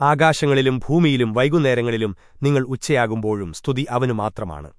ആകാശങ്ങളിലും ഭൂമിയിലും വൈകുന്നേരങ്ങളിലും നിങ്ങൾ ഉച്ചയാകുമ്പോഴും സ്തുതി അവനു മാത്രമാണ്.